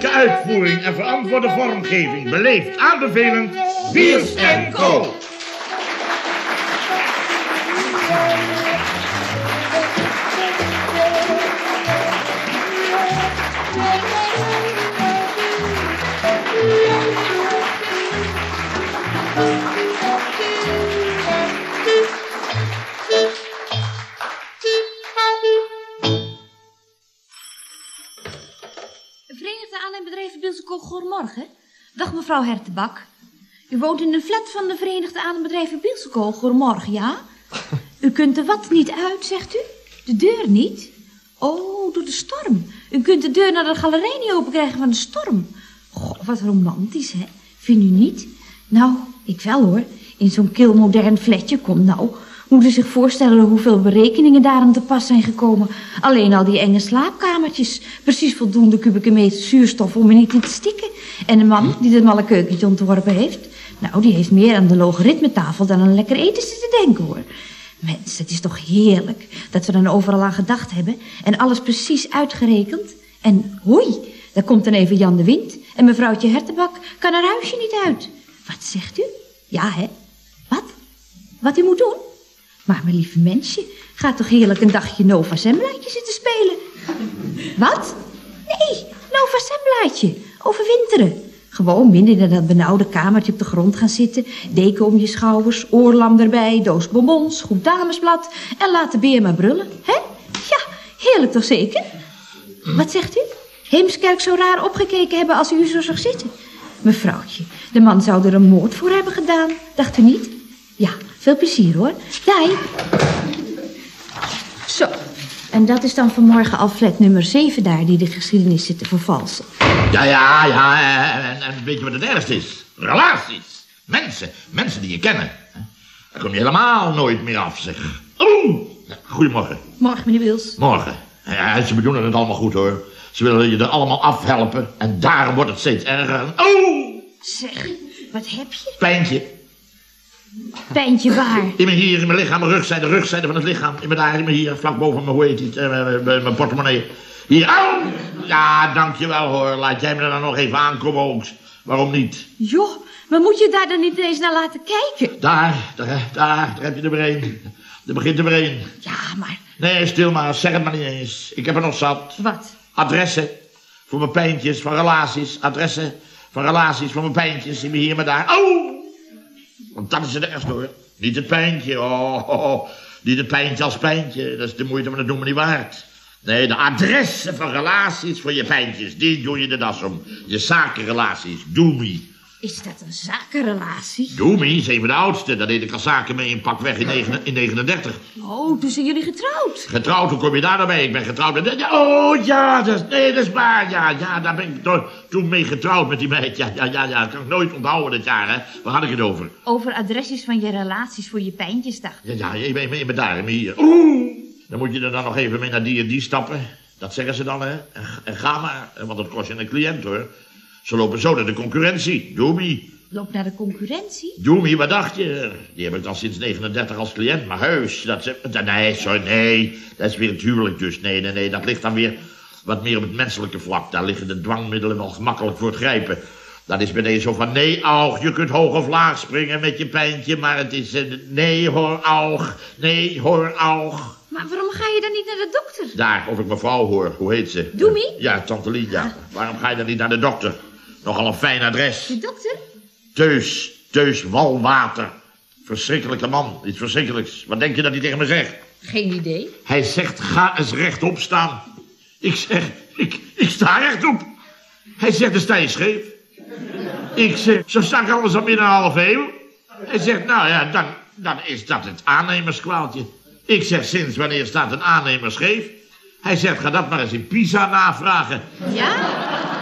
Degelijke uitvoering en verantwoorde vormgeving. Beleefd aanbevelend. En Co. mevrouw Hertebak. U woont in een flat van de Verenigde Aanneembedrijven Bilsekool, goedemorgen, ja? U kunt de wat niet uit, zegt u? De deur niet? Oh, door de storm. U kunt de deur naar de galerij niet open krijgen van de storm. Goh, wat romantisch, hè? Vindt u niet? Nou, ik wel hoor. In zo'n kil modern flatje, kom nou. Moet u zich voorstellen hoeveel berekeningen daarom te pas zijn gekomen. Alleen al die enge slaapkamertjes. Precies voldoende kubieke meter zuurstof om er niet in te stikken. En de man die dat malle keukentje ontworpen heeft... Nou, die heeft meer aan de logaritmetafel dan aan lekker eten zitten denken, hoor. Mensen, het is toch heerlijk dat we dan overal aan gedacht hebben... en alles precies uitgerekend. En hoi, daar komt dan even Jan de Wind... en mevrouwtje Hertebak kan haar huisje niet uit. Wat zegt u? Ja, hè? Wat? Wat u moet doen? Maar mijn lieve mensje, ga toch heerlijk een dagje Nova Semblaatje zitten spelen. Wat? Nee, Nova Semblaatje. Overwinteren. Gewoon midden in dat benauwde kamertje op de grond gaan zitten. Deken om je schouders, oorlam erbij, doos bonbons, goed damesblad. En laat de beer maar brullen, hè? Ja, heerlijk toch zeker? Wat zegt u? Heemskerk zou raar opgekeken hebben als u zo zag zitten. Mevrouwtje, de man zou er een moord voor hebben gedaan. Dacht u niet? Ja, veel plezier hoor. Jij. Zo. En dat is dan vanmorgen al flat nummer 7 daar die de geschiedenis zit te vervalsen. Ja, ja, ja. En, en weet je wat het ergste is? Relaties. Mensen. Mensen die je kennen. Daar kom je helemaal nooit meer af, zeg. Oeh. Goedemorgen. Morgen, meneer Wils. Morgen. Ja, ze bedoelen het allemaal goed, hoor. Ze willen je er allemaal afhelpen. En daarom wordt het steeds erger. Oeh. Zeg, wat heb je? Pijntje. Pijntje waar? In mijn hier, in mijn lichaam, mijn rugzijde, rugzijde van het lichaam. In mijn daar, in mijn hier, vlak boven mijn, hoe heet het, eh, mijn, portemonnee. Hier, au! Ja, dankjewel hoor. Laat jij me er dan nog even aankomen ook. Waarom niet? Joh, maar moet je daar dan niet eens naar laten kijken? Daar, daar, daar, daar heb je er weer een. Er begint er weer een. Ja, maar Nee, stil maar, zeg het maar niet eens. Ik heb er nog zat. wat? Adressen voor mijn pijntjes, van relaties. Adressen van relaties voor mijn pijntjes. In mijn hier, maar daar. Oh! Want dat is het ergste hoor. Niet het pijntje, oh, oh, oh. Niet het pijntje als pijntje. Dat is de moeite van het noemen niet waard. Nee, de adressen van relaties voor je pijntjes. Die doe je de das om. Je zakenrelaties. Doe me. Is dat een zakenrelatie? Doe me is een van de oudste. Daar deed ik al zaken mee in pak weg in, negen- in 39. Oh, toen zijn jullie getrouwd. Getrouwd, hoe kom je daar nou bij? Ik ben getrouwd met... Oh, ja, dat is, nee, dat is waar. Ja, ja, daar ben ik to- toen mee getrouwd met die meid. Ja, ja, ja, ja. Dat kan ik nooit onthouden dit jaar, hè. Waar had ik het over? Over adresjes van je relaties voor je pijntjes, dacht ik. Ja, ja, je bent me daar, hier. Oeh. Dan moet je er dan nog even mee naar die en die stappen. Dat zeggen ze dan, hè. En, en ga maar, want dat kost je een cliënt, hoor. Ze lopen zo naar de concurrentie. Doe me. Loop naar de concurrentie. Doe me, wat dacht je? Die heb ik dan sinds 39 als cliënt, maar heus. Dat ze, nee, sorry, nee. Dat is weer het huwelijk dus. Nee, nee, nee. Dat ligt dan weer wat meer op het menselijke vlak. Daar liggen de dwangmiddelen wel gemakkelijk voor het grijpen. Dat is deze zo van, nee, Aug, je kunt hoog of laag springen met je pijntje, maar het is, nee, hoor, Aug, nee, hoor, Aug. Maar waarom ga je dan niet naar de dokter? Daar, of ik mevrouw hoor, hoe heet ze? Doemie? Ja, tante Lydia. Waarom ga je dan niet naar de dokter? Nogal een fijn adres. De dokter? Teus, Teus Walwater. Verschrikkelijke man, iets verschrikkelijks. Wat denk je dat hij tegen me zegt? Geen idee. Hij zegt, ga eens rechtop staan. Ik zeg, ik, ik sta rechtop. Hij zegt, dan sta je scheef. Ik zeg, zo sta ik alles al binnen een half eeuw. Hij zegt, nou ja, dan, dan is dat het aannemerskwaaltje. Ik zeg, sinds wanneer staat een aannemer scheef? Hij zegt, ga dat maar eens in Pisa navragen. Ja?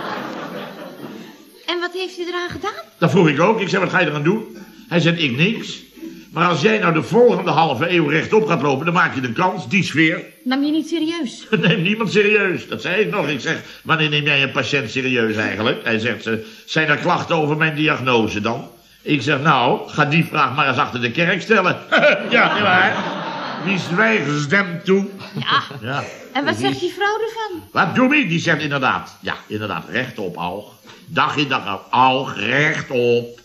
En wat heeft hij eraan gedaan? Dat vroeg ik ook. Ik zei, wat ga je eraan doen? Hij zegt, ik niks. Maar als jij nou de volgende halve eeuw rechtop gaat lopen, dan maak je de kans, die sfeer. Nam je niet serieus? Neem niemand serieus. Dat zei ik nog. Ik zeg, wanneer neem jij een patiënt serieus eigenlijk? Hij zegt, eh, zijn er klachten over mijn diagnose dan? Ik zeg, nou, ga die vraag maar eens achter de kerk stellen. ja, niet waar? Die zwijgerstem toe. Ja. Ja. En wat zegt die vrouw ervan? Wat doe ik? Die zegt inderdaad. Ja, inderdaad, rechtop, Aug. Dag in dag uit, Aug, rechtop.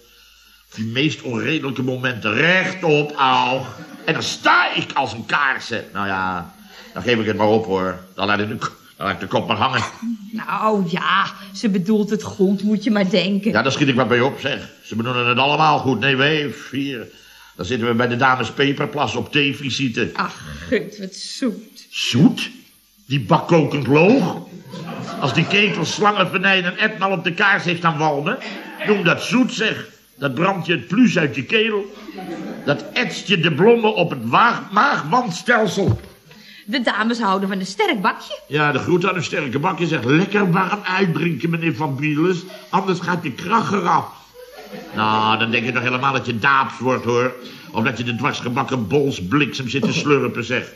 Die meest onredelijke momenten, rechtop, Aug. En dan sta ik als een kaarsen. Nou ja, dan geef ik het maar op hoor. Dan laat ik de, dan laat ik de kop maar hangen. Nou ja, ze bedoelt het goed, moet je maar denken. Ja, daar schiet ik wat bij op, zeg. Ze bedoelen het allemaal goed. Nee, wij, hier. Dan zitten we bij de dames Peperplas op theevisite. Ach, gut, wat zoet. Zoet? Die bakkokend loog? Als die ketel slangenvenijn en etmaal op de kaars heeft aan walmen, noem dat zoet zeg. Dat brandt je het plus uit je keel. Dat etst je de blommen op het maagwandstelsel. De dames houden van een sterk bakje. Ja, de groet aan een sterke bakje zegt lekker warm uitdrinken, meneer Van Bieles. Anders gaat je kracht eraf. Nou, dan denk je toch helemaal dat je daaps wordt, hoor. Of dat je de dwarsgebakken bols bliksem zit te slurpen, zeg.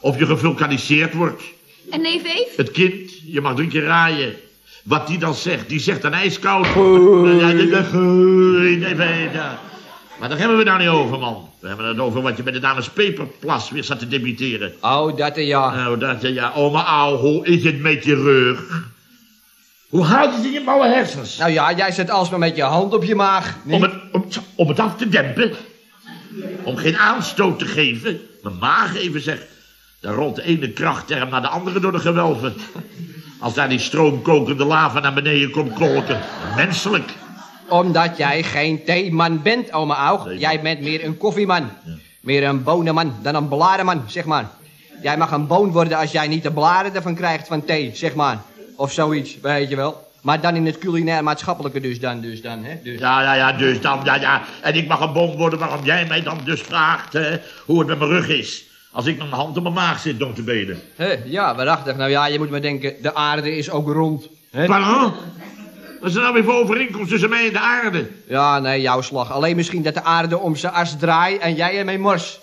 Of je gevulkaniseerd wordt. En neef Eef? Het kind, je mag drie keer raaien. Wat die dan zegt, die zegt dan ijskoud. Nee, nee, nee. Maar daar hebben we nou niet over, man. We hebben het over wat je met de dames Peperplas weer zat te debiteren. Oh, dat ja. Nou, dat, ja, oma Au, hoe is het met je rug? Hoe houdt het in je mouwe hersens? Nou ja, jij zit alsmaar met je hand op je maag. Om het, om, om het af te dempen? Om geen aanstoot te geven? Mijn maag even zeg. Daar rolt de ene krachtterm naar de andere door de gewelven. Als daar die stroomkokende lava naar beneden komt kolken. Menselijk. Omdat jij geen theeman bent, oma Aug. Jij bent meer een koffieman. Meer een bonenman dan een blarenman, zeg maar. Jij mag een boon worden als jij niet de blaren ervan krijgt van thee, zeg maar. Of zoiets, weet je wel. Maar dan in het culinair maatschappelijke dus dan, dus dan, hè. Dus. Ja, ja, ja, dus dan, ja, ja. En ik mag een boom worden waarom jij mij dan dus vraagt hè, hoe het met mijn rug is. Als ik met mijn hand op mijn maag zit, om te beden. Hè, ja, waarachtig. Nou ja, je moet maar denken, de aarde is ook rond. Hè? Pardon? Wat is er nou weer voor overeenkomst tussen mij en de aarde? Ja, nee, jouw slag. Alleen misschien dat de aarde om zijn as draait en jij ermee mors.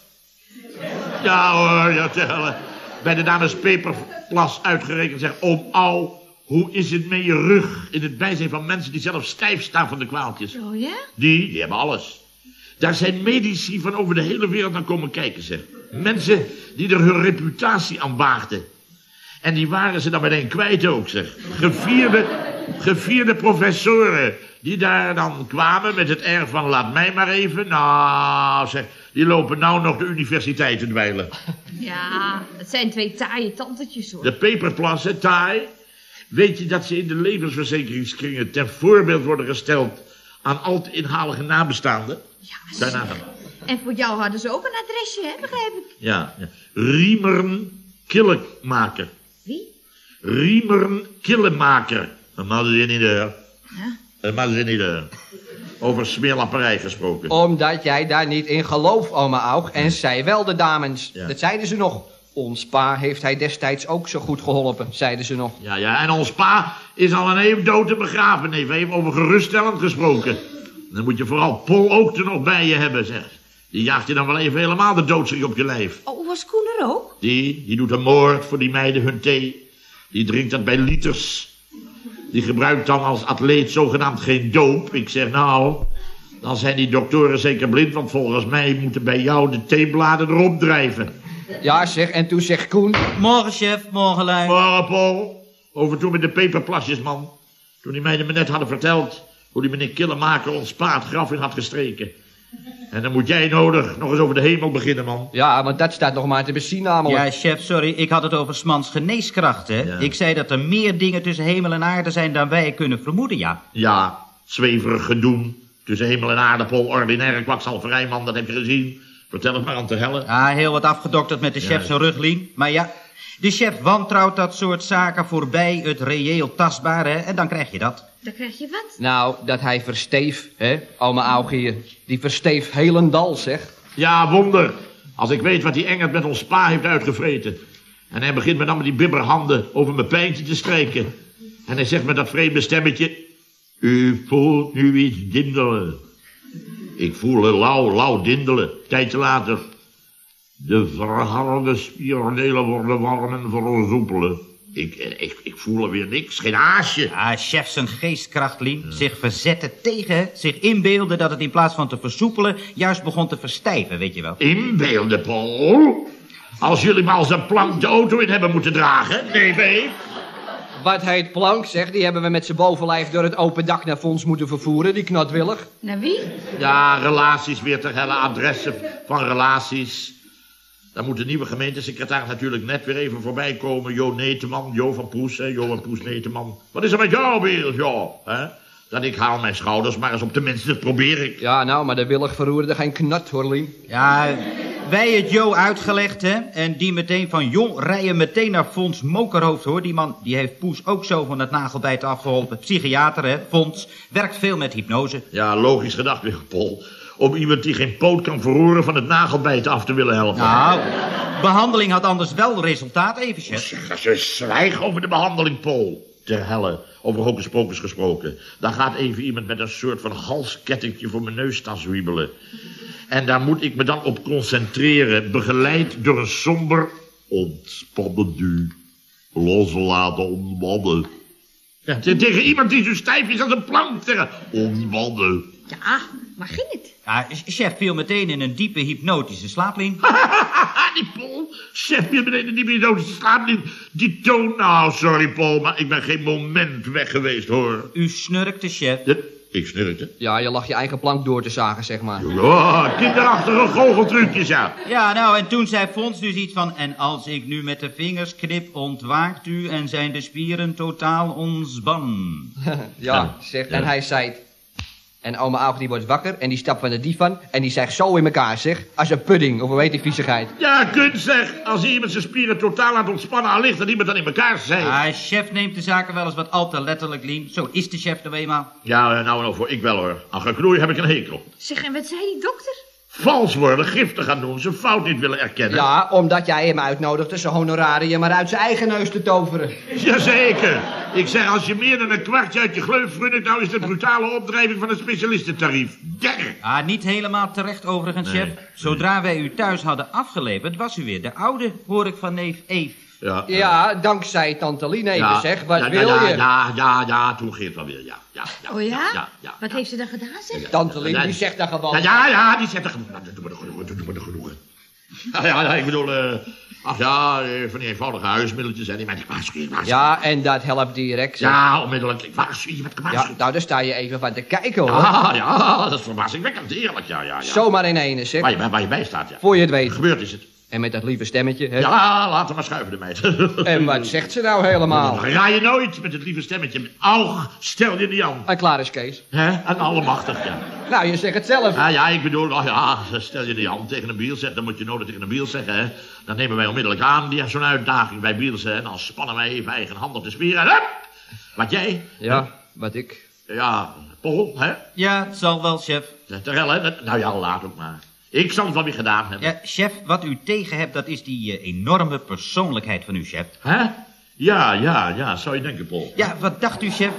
Ja hoor, ja tellen. Bij de dames Peperplas uitgerekend zegt oom Au, hoe is het met je rug in het bijzijn van mensen die zelf stijf staan van de kwaaltjes? Oh ja? Die, die hebben alles. Daar zijn medici van over de hele wereld naar komen kijken, zeg. Mensen die er hun reputatie aan waagden. En die waren ze dan meteen kwijt ook, zeg. Gevierde, gevierde professoren die daar dan kwamen met het erg van laat mij maar even. Nou, zeg, die lopen nou nog de universiteit te dweilen. Ja, het zijn twee taaie tantetjes hoor. De peperplassen, taai. Weet je dat ze in de levensverzekeringskringen ten voorbeeld worden gesteld aan al te inhalige nabestaanden? Ja, Daarna. En voor jou hadden ze ook een adresje, hè, begrijp ik. Ja, ja. Riemeren Killemaker. Wie? Riemeren Killemaker. Een is niet de. Ja. Een is niet de. Over smeerlapperij gesproken. Omdat jij daar niet in gelooft, oma Aug. En zij wel, de dames. Ja. Dat zeiden ze nog. Ons pa heeft hij destijds ook zo goed geholpen, zeiden ze nog. Ja, ja, en ons pa is al een eeuw dood en begraven. Nee, we hebben over geruststellend gesproken. Dan moet je vooral Pol ook er nog bij je hebben, zeg. Die jaagt je dan wel even helemaal de doodschrik op je lijf. Oh, was Koen er ook? Die, die doet een moord voor die meiden hun thee. Die drinkt dat bij liters. Die gebruikt dan als atleet zogenaamd geen doop. Ik zeg nou, dan zijn die doktoren zeker blind, want volgens mij moeten bij jou de theebladen erop drijven. Ja, zeg, en toen zegt Koen... Morgen, chef. Morgen, Lijn. Maar Paul, over toen met de peperplasjes, man. Toen die meiden me net hadden verteld hoe die meneer Killemaker ons pa het graf in had gestreken. En dan moet jij nodig nog eens over de hemel beginnen, man. Ja, want dat staat nog maar te bezien namelijk. Ja, chef, sorry. Ik had het over Smans geneeskracht, hè. Ja. Ik zei dat er meer dingen tussen hemel en aarde zijn dan wij kunnen vermoeden, ja. Ja, zweverig gedoen. Tussen hemel en aarde, Paul, ordinaire kwakzalverij, man, dat heb je gezien. Vertel het maar aan te hellen. Ah, heel wat afgedokterd met de chef Ja. zijn ruglien. Maar ja, de chef wantrouwt dat soort zaken voorbij het reëel tastbare, hè. En dan krijg je dat. Dan krijg je wat. Nou, dat hij versteef, hè, oma Aug hier. Die versteef helendal, zeg. Ja, wonder. Als ik weet wat die Engert met ons pa heeft uitgevreten. En hij begint me dan met die bibberhanden over mijn pijntje te strijken. En hij zegt met dat vreemde stemmetje... U voelt nu iets dindelen. Ik voel een lauw, lauw dindelen. Tijdje later... De verharde spierdelen worden warm en verzoepelen. Ik, ik, ik voel er weer niks, geen haasje. Ah, chef zijn geestkracht, Lien. Zich verzetten tegen, zich inbeelden dat het in plaats van te versoepelen... juist begon te verstijven, weet je wel. Inbeelden, Paul. Als jullie maar als een plank de auto in hebben moeten dragen. Nee, Beef. Wat heet plank, zeg, die hebben we met zijn bovenlijf door het open dak naar Fons moeten vervoeren, die knatwillig. Naar wie? Ja, relaties weer ter helle adressen van relaties. Daar moet de nieuwe gemeentesecretaris natuurlijk net weer even voorbij komen. Jo Neteman, Jo van Poes, hè, Jo van Poes Neteman. Wat is er met jou weer, Jo? Hè? Dat ik haal mijn schouders maar eens op tenminste, dat probeer ik. Ja, nou, maar de willig verroerde geen knat, hoor, Lien. Ja, wij het Jo uitgelegd, hè. En die meteen van jong rijden meteen naar Fons Mokerhoofd, hoor. Die man die heeft Poes ook zo van het nagelbijt afgeholpen. Psychiater, hè. Fons werkt veel met hypnose. Ja, logisch gedacht weer, Pol. Om iemand die geen poot kan verroeren van het nagelbijt af te willen helpen. Nou, behandeling had anders wel resultaat, even, chef. Als je zwijg over de behandeling, Pol. Ter helle, over hocus pocus gesproken. Daar gaat even iemand met een soort van halskettingje voor mijn neus staan zwiebelen. En daar moet ik me dan op concentreren, begeleid door een somber... Ontspannen nu, loslaten ontspannen. Ja, te- tegen iemand die zo stijf is als een plank zeggen. Ontspannen. Ja, maar ging het? Ja, chef viel meteen in een diepe hypnotische slaaplien. die Paul, chef je beneden die middonische slaap niet. Die toon, nou sorry Paul, maar ik ben geen moment weg geweest hoor. U snurkte, chef. Ik snurkte. Ja, je lag je eigen plank door te zagen, zeg maar. Ja, kinderachtige goocheltrucjes ja. Ja, nou, en toen zei Fons dus iets van... En als ik nu met de vingers knip, ontwaakt u en zijn de spieren totaal ontspan. Ja, zeg, en hij zei... En oma Aug die wordt wakker en die stapt van de divan en die zegt zo in elkaar, zeg. Als een pudding, of hoe heet die viezigheid. Ja, kunt zeg. Als iemand zijn spieren totaal aan het ontspannen aan ligt en iemand dan in elkaar zei. Ah, chef neemt de zaken wel eens wat al te letterlijk, Lien. Zo is de chef nou eenmaal. Ja, nou en over, ik wel hoor. Aan geknoei heb ik een hekel. Zeg, en wat zei die dokter? Vals worden, giftig gaan doen, zijn fout niet willen erkennen. Ja, omdat jij hem uitnodigde zijn honorarium maar uit zijn eigen neus te toveren. Jazeker. Ik zeg, als je meer dan een kwartje uit je gleuf frunnikt, nou is het brutale opdrijving van het specialistentarief. Der. Ah, niet helemaal terecht overigens, chef. Zodra wij u thuis hadden afgeleverd, was u weer de oude, hoor ik van neef Eve. Ja, Ja, dankzij tante Lien even, zeg. Wat ja, wil ja, je? Ja, ja, ja, toen Geert wel weer, ja. ja, ja Oh ja? Ja, ja, Wat ja. heeft ze dan gedaan, zeg? Tante Lien, Ja, die zegt dan gewoon... Ja, ja, ja, die zegt er genoeg. Nou, doe me er genoegen, doe me er genoegen. Ja, ja, ja, ik bedoel, eh, ach ja, eh, van die eenvoudige huismiddeltjes, hè, die mij waarschuwen, waarschuwen. Ja, en dat helpt direct, zeg. Ja, onmiddellijk, ik waarschuw je met Ja, gewaarschuwd. nou, daar sta je even van te kijken, hoor. Ah, ja, dat is verbazingwekkend, eerlijk, ja, ja, ja. Zomaar in ene, zeg. Waar je, bij- waar je bij staat, ja. Voor je het weet. Gebeurd is het. En met dat lieve stemmetje, hè. Ja, laat hem maar schuiven, de meid. En wat zegt ze nou helemaal? Ga je nooit met het lieve stemmetje. Aug, stel je niet aan. En klaar is Kees. Hè? En allemachtig, ja. Nou, je zegt het zelf. Ja, ja, ik bedoel, oh ja, stel je die hand tegen een biel zegt, dan moet je nooit tegen een biel zeggen, hè. Dan nemen wij onmiddellijk aan, die zo'n uitdaging bij bielsen, en dan spannen wij even eigenhandig de spieren, en hup! Wat jij? Ja, wat ik. Ja, Paul, hè? Ja, het zal wel, chef. Terwijl, hè? Nou ja, laat ook maar. Ik zal het wel weer gedaan hebben. Ja, chef, wat u tegen hebt, dat is die eh, enorme persoonlijkheid van u, chef. Hè? Ja, ja, ja, zou je denken, Paul. Ja, wat dacht u, chef?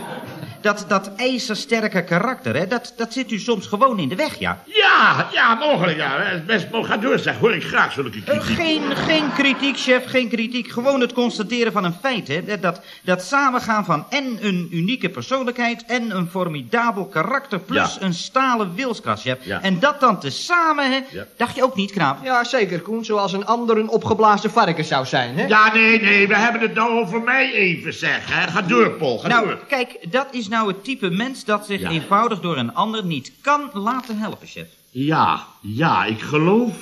Dat, dat ijzersterke karakter, hè, dat, dat zit u soms gewoon in de weg, ja. Ja, ja, mogelijk, ja. Best, ga door, zeg. Hoor ik graag zulke Eh, kritiek. Geen, geen kritiek, chef, geen kritiek. Gewoon het constateren van een feit, hè. Dat, dat samengaan van en een unieke persoonlijkheid... en een formidabel karakter plus Ja. een stalen wilskracht, chef. Ja. En dat dan tezamen, hè. Ja. Dacht je ook niet, knaap? Ja, zeker, Koen. Zoals een ander een opgeblazen varken zou zijn, hè? Ja, nee, nee, we hebben het nou over mij even, zeg. Hè. Ga door, Paul, ga Nou, door. kijk, dat is nou het type mens dat zich Ja. eenvoudig door een ander niet kan laten helpen, chef. Ja, ja, ik geloof,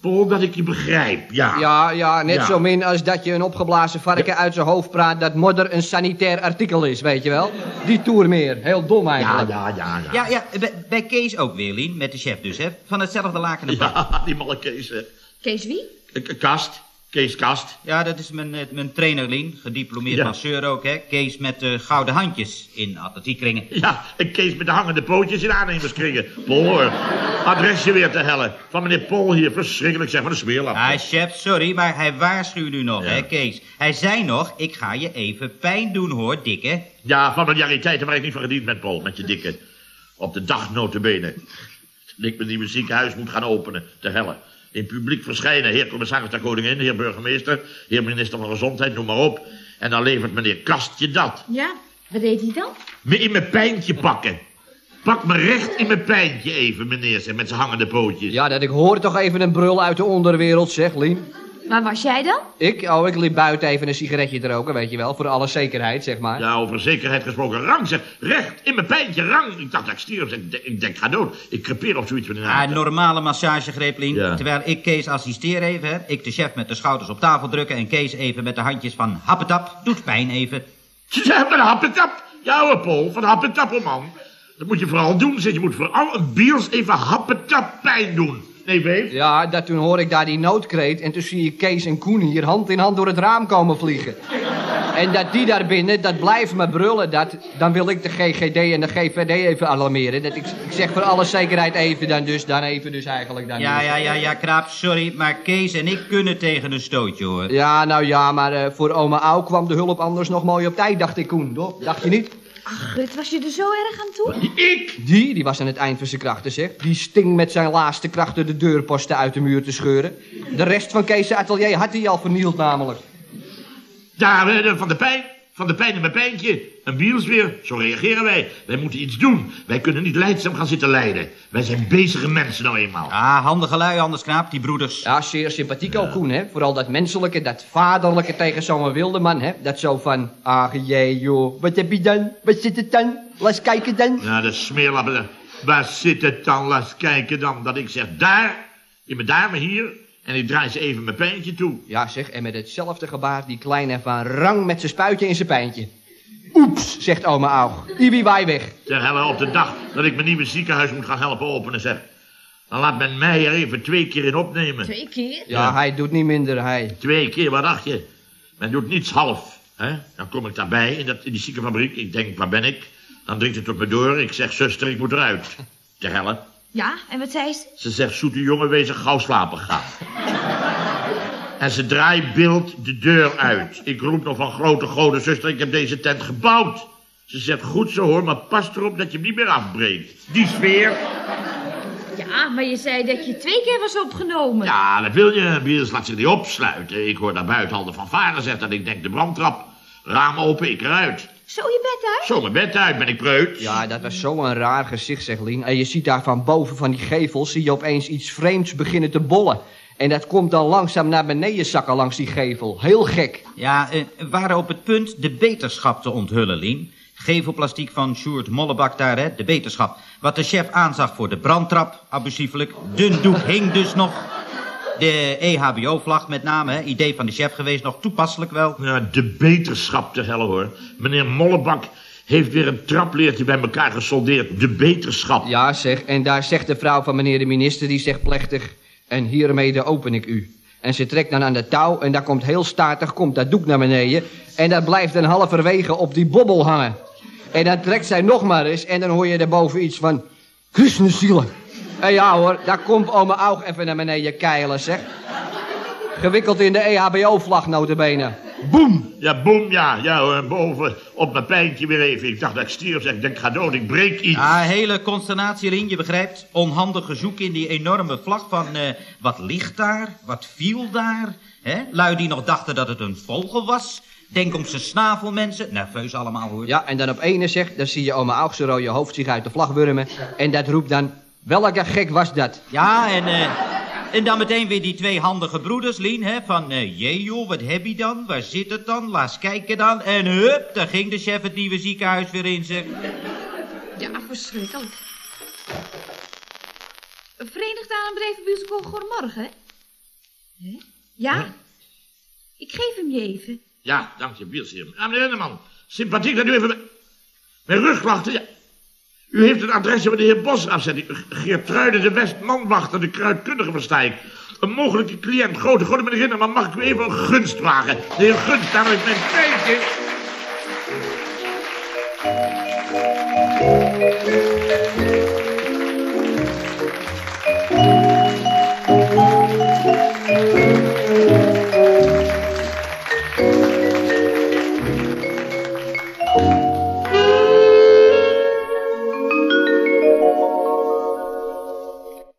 Paul, dat ik je begrijp, ja. Ja, ja, net Ja. zo min als dat je een opgeblazen varken uit zijn hoofd praat... dat modder een sanitair artikel is, weet je wel? Die toer meer. Heel dom eigenlijk. ja, ja. Ja, Ja, ja, bij, bij Kees ook weer, Lien, met de chef dus, hè. Van hetzelfde laken en. Ja, die malle Kees, hè. Kees wie? K- k- Kast, Kees Kast. Ja, dat is mijn, eh, mijn. Gediplomeerd Ja. masseur ook, hè. Kees met eh, gouden handjes in atletiekringen. Ja, en Kees met de hangende pootjes in aannemerskringen. Hoor. Adresje weer te hellen. Van meneer Paul hier, verschrikkelijk zeg, van een smeerlap. Ah, chef, sorry, maar hij waarschuwt u nog, Ja. hè, Kees. Hij zei nog, ik ga je even pijn doen, hoor, dikke. Ja, familiariteiten waar ik niet van gediend ben, Paul, met je dikke. Op de dag notabene. Dat ik mijn nieuwe ziekenhuis moet gaan openen, te helle. In publiek verschijnen, heer commissaris der koningin, heer burgemeester, heer minister van Gezondheid, noem maar op. En dan levert meneer Kastje dat. Ja, wat deed hij dan? Me in mijn pijntje pakken. Pak me recht in mijn pijntje even, meneer, zeg, met zijn hangende pootjes. Ja, dat ik hoor toch even een brul uit de onderwereld, zeg, Lien. Waar was jij dan? Ik? Oh, ik liep buiten even een sigaretje te roken, weet je wel. Voor alle zekerheid, zeg maar. Ja, over zekerheid gesproken. Rang, zeg. Recht in mijn pijntje, rang. Ik dacht dat ik stierf. Ik, denk- ik denk, ga dood. Ik crepeer of zoiets van de Ah, normale. Ja. Terwijl ik Kees assisteer even, hè. Ik de chef met de schouders op tafel drukken... en Kees even met de handjes van happetap. Doet pijn even. Ze zijn van happetap. Ja hoor, Paul, van happetap, man. Dat moet je vooral doen, zeg. Je moet vooral een biels even happetap pijn doen. Nee, Beef? Ja, dat, toen hoor ik daar die noodkreet en toen zie ik Kees en Koen hier hand in hand door het raam komen vliegen. En dat die daar binnen, dat blijft me brullen. Dat, dan wil ik de GGD en de GVD even alarmeren. Dat ik, ik zeg voor alle zekerheid even dan dus, dan even dus eigenlijk dan Ja, dus. ja, ja, ja, Kraap, sorry. Maar Kees en ik kunnen tegen een stootje, hoor. Ja, nou ja, maar eh, voor oma Au kwam de hulp anders nog mooi op tijd, dacht ik Koen. Toch? Dacht je niet? Ach, Gut, was je er zo erg aan toe? Ik? Die, die was aan het eind van zijn krachten, zeg. Die sting met zijn laatste krachten de deurposten uit de muur te scheuren. De rest van Kees' atelier had hij al vernield namelijk. Daar, eh, van de pijn. Van de pijn in mijn pijntje. Een biels weer. Zo reageren wij. Wij moeten iets doen. Wij kunnen niet leidzaam gaan zitten lijden. Wij zijn bezige mensen nou eenmaal. Ah, handige lui anders, Kraap, die broeders. Ja, zeer sympathiek ook, Koen, hè. Vooral dat menselijke, dat vaderlijke tegen zo'n wilde man, hè. Dat zo van, ach jee, joh, wat heb je dan? Wat zit het dan? Laat eens kijken dan. Ja, de smeerlappen. Waar zit het dan? Laat eens kijken dan. Dat ik zeg, daar, in mijn duimen hier. En ik draai ze even mijn pijntje toe. Ja, zeg, en met hetzelfde gebaar die kleine van rang met zijn spuitje in zijn pijntje. Oeps, zegt oma Aug. Ibi, waai weg. Ter helle op de dag dat ik mijn nieuwe ziekenhuis moet gaan helpen openen, zeg. Dan laat men mij er even twee keer in opnemen. Twee keer? Ja, Ja. hij doet niet minder, hij. Twee keer, wat dacht je? Men doet niets half. Hè? Dan kom ik daarbij in, dat, in die ziekenfabriek. Ik denk, waar ben ik? Dan dringt het op me door. Ik zeg, zuster, ik moet eruit. Ter helle. Ja, en wat zei ze? Ze zegt, zoete jongen, wezen gauw slapen gaan. en ze draait beeld de deur uit. Ik roep nog van grote goden, zuster, ik heb deze tent gebouwd. Ze zegt, goed zo hoor, maar pas erop dat je hem niet meer afbreekt. Die sfeer. Ja, maar je zei dat je twee keer was opgenomen. Ja, wat wil je? Biels laat zich niet opsluiten. Ik hoor daar buiten al de fanfare zetten en ik denk de brandtrap. Raam open, ik eruit. Zo je bed uit? Zo mijn bed uit, ben ik preut. Ja, dat was zo'n raar gezicht, zeg Lien. En je ziet daar van boven van die gevels, zie je opeens iets vreemds beginnen te bollen. En dat komt dan langzaam naar beneden zakken langs die gevel. Heel gek. Ja, eh, we waren op het punt de beterschap te onthullen, Lien. Gevelplastiek van Sjoerd Mollebak daar, hè, de beterschap. Wat de chef aanzag voor de brandtrap, abusieflijk. Dun doek hing dus nog. De EHBO-vlag met name, hè, idee van de chef geweest, nog toepasselijk wel. Ja, de beterschap te helle hoor. Meneer Mollebak heeft weer een trapleertje bij elkaar gesoldeerd. De beterschap. Ja, zeg, en daar zegt de vrouw van meneer de minister, die zegt plechtig... En hiermee open ik u. En ze trekt dan aan de touw en daar komt heel statig komt dat doek naar beneden. En dat blijft dan halverwege op die bobbel hangen. En dan trekt zij nog maar eens en dan hoor je daarboven iets van... Christenzielen. En ja hoor, daar komt oma Aug even naar beneden keilen, zeg. Gewikkeld in de EHBO-vlag notabene. Boem! Ja, boem, ja. Ja hoor, boven op mijn pijntje weer even. Ik dacht dat ik stierf, zeg. Ik denk, ga dood, ik breek iets. Ah, hele consternatie erin, je begrijpt. Onhandig gezoek in die enorme vlag van... eh, wat ligt daar? Wat viel daar? Hè? Lui die nog dachten dat het een vogel was. Denk om zijn snavel, mensen. Nerveus allemaal, hoor. Ja, en dan op ene zeg, dan zie je oma Aug zijn rode hoofd zich uit de vlag wurmen. En dat roept dan, welke gek was dat? Ja, en, eh, en dan meteen weer die twee handige broeders, Lien, hè, van... eh jee joh, wat heb je dan? Waar zit het dan? Laat eens kijken dan. En hup, daar ging de chef het nieuwe ziekenhuis weer in, zeg. Ja, verschrikkelijk. Verenigd Aanbedrijven Musical Goedemorgen. Hè? Ja? Ik geef hem je even. Ja, dank je. Ah, meneer Henneman, sympathiek dat u even... mijn- Mijn rug klachten, ja. U heeft het adres van de heer Bos afzetting. Geertruide de Westmanwachter, de kruidkundige bestijg. Een mogelijke cliënt, grote goede meneer maar mag ik u even een gunst wagen? De heer Gunst, daar ik mijn tijd